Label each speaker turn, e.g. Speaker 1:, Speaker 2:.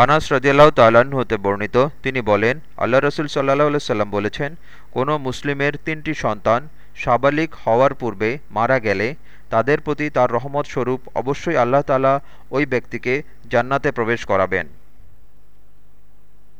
Speaker 1: আনাস রাজিয়াল্লাহ তাল্লাহ্ন হতে বর্ণিত, তিনি বলেন, আল্লাহ রসুল সাল্লাহ সাল্লাম বলেছেন, কোনো মুসলিমের তিনটি সন্তান সাবালিক হওয়ার পূর্বে মারা গেলে তাদের প্রতি তার রহমত স্বরূপ অবশ্যই আল্লাহ তালা ওই ব্যক্তিকে জান্নাতে প্রবেশ করাবেন।